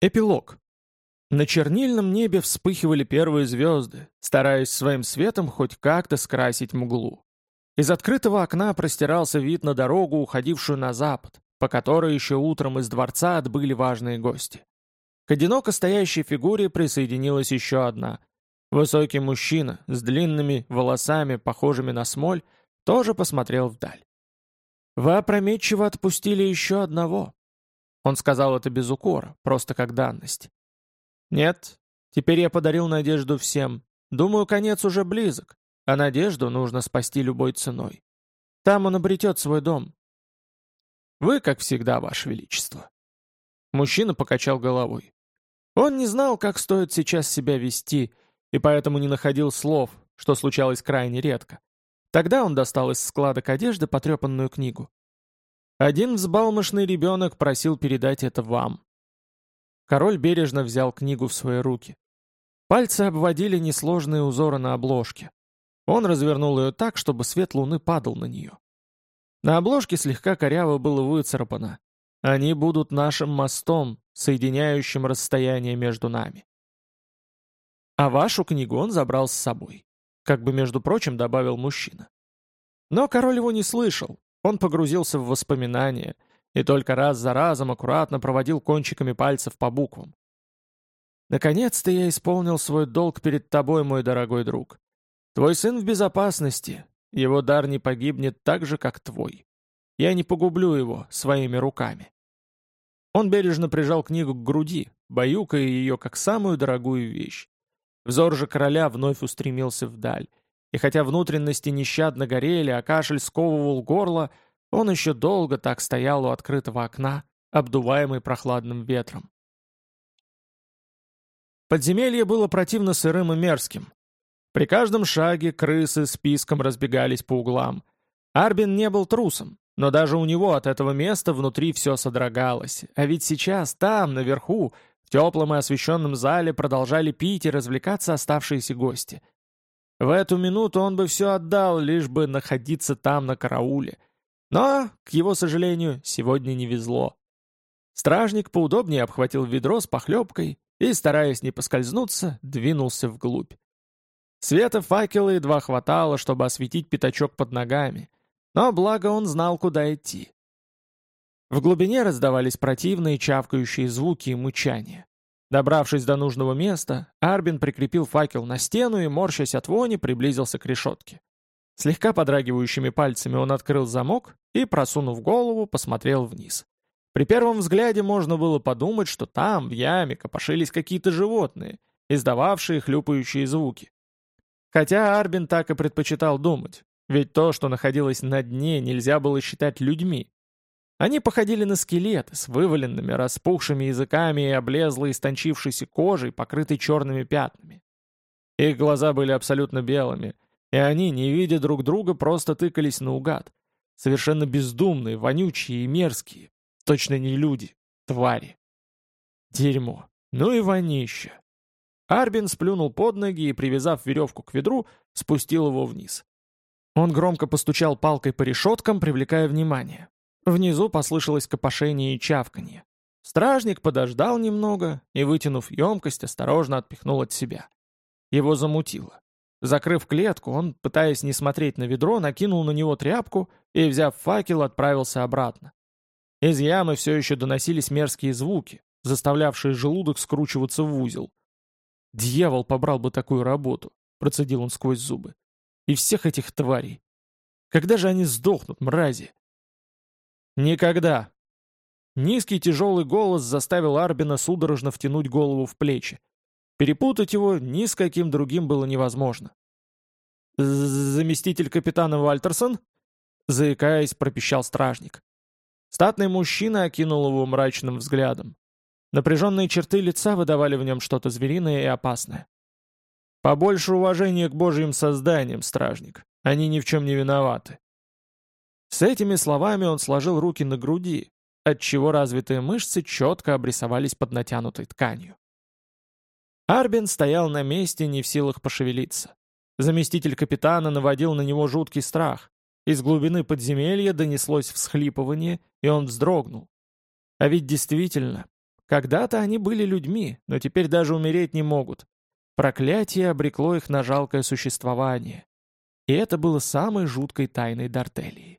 Эпилог. На чернильном небе вспыхивали первые звезды, стараясь своим светом хоть как-то скрасить мглу. Из открытого окна простирался вид на дорогу, уходившую на запад, по которой еще утром из дворца отбыли важные гости. К одиноко стоящей фигуре присоединилась еще одна. Высокий мужчина с длинными волосами, похожими на смоль, тоже посмотрел вдаль. «Вы опрометчиво отпустили еще одного», он сказал это без укора, просто как данность. «Нет, теперь я подарил надежду всем. Думаю, конец уже близок, а надежду нужно спасти любой ценой. Там он обретет свой дом». «Вы, как всегда, Ваше Величество». Мужчина покачал головой. Он не знал, как стоит сейчас себя вести, и поэтому не находил слов, что случалось крайне редко. Тогда он достал из складок одежды потрепанную книгу. Один взбалмошный ребенок просил передать это вам. Король бережно взял книгу в свои руки. Пальцы обводили несложные узоры на обложке. Он развернул ее так, чтобы свет луны падал на нее. На обложке слегка коряво было выцарапано. Они будут нашим мостом, соединяющим расстояние между нами. А вашу книгу он забрал с собой. Как бы, между прочим, добавил мужчина. Но король его не слышал, он погрузился в воспоминания и только раз за разом аккуратно проводил кончиками пальцев по буквам. «Наконец-то я исполнил свой долг перед тобой, мой дорогой друг. Твой сын в безопасности, его дар не погибнет так же, как твой. Я не погублю его своими руками». Он бережно прижал книгу к груди, баюкая ее как самую дорогую вещь. Взор же короля вновь устремился вдаль, и хотя внутренности нещадно горели, а кашель сковывал горло, он еще долго так стоял у открытого окна, обдуваемый прохладным ветром. Подземелье было противно сырым и мерзким. При каждом шаге крысы списком разбегались по углам. Арбин не был трусом, но даже у него от этого места внутри все содрогалось. А ведь сейчас там, наверху, в теплом и освещенном зале продолжали пить и развлекаться оставшиеся гости — в эту минуту он бы все отдал, лишь бы находиться там на карауле. Но, к его сожалению, сегодня не везло. Стражник поудобнее обхватил ведро с похлебкой и, стараясь не поскользнуться, двинулся вглубь. Света факела едва хватало, чтобы осветить пятачок под ногами, но благо он знал, куда идти. В глубине раздавались противные чавкающие звуки и мычания. Добравшись до нужного места, Арбин прикрепил факел на стену и, морщась от вони, приблизился к решетке. Слегка подрагивающими пальцами он открыл замок и, просунув голову, посмотрел вниз. При первом взгляде можно было подумать, что там, в яме, копошились какие-то животные, издававшие хлюпающие звуки. Хотя Арбин так и предпочитал думать, ведь то, что находилось на дне, нельзя было считать людьми. Они походили на скелеты с вываленными, распухшими языками и облезлой истончившейся кожей, покрытой черными пятнами. Их глаза были абсолютно белыми, и они, не видя друг друга, просто тыкались наугад. Совершенно бездумные, вонючие и мерзкие. Точно не люди, твари. Дерьмо. Ну и вонище. Арбин сплюнул под ноги и, привязав веревку к ведру, спустил его вниз. Он громко постучал палкой по решеткам, привлекая внимание. Внизу послышалось копошение и чавканье. Стражник подождал немного и, вытянув емкость, осторожно отпихнул от себя. Его замутило. Закрыв клетку, он, пытаясь не смотреть на ведро, накинул на него тряпку и, взяв факел, отправился обратно. Из ямы все еще доносились мерзкие звуки, заставлявшие желудок скручиваться в узел. «Дьявол побрал бы такую работу», — процедил он сквозь зубы. «И всех этих тварей! Когда же они сдохнут, мрази?» «Никогда!» Низкий тяжелый голос заставил Арбина судорожно втянуть голову в плечи. Перепутать его ни с каким другим было невозможно. «Заместитель капитана Вальтерсон?» Заикаясь, пропищал стражник. Статный мужчина окинул его мрачным взглядом. Напряженные черты лица выдавали в нем что-то звериное и опасное. «Побольше уважения к божьим созданиям, стражник. Они ни в чем не виноваты. С этими словами он сложил руки на груди, отчего развитые мышцы четко обрисовались под натянутой тканью. Арбин стоял на месте, не в силах пошевелиться. Заместитель капитана наводил на него жуткий страх. Из глубины подземелья донеслось всхлипывание, и он вздрогнул. А ведь действительно, Когда-то они были людьми, но теперь даже умереть не могут. Проклятие обрекло их на жалкое существование. И это было самой жуткой тайной Дартели.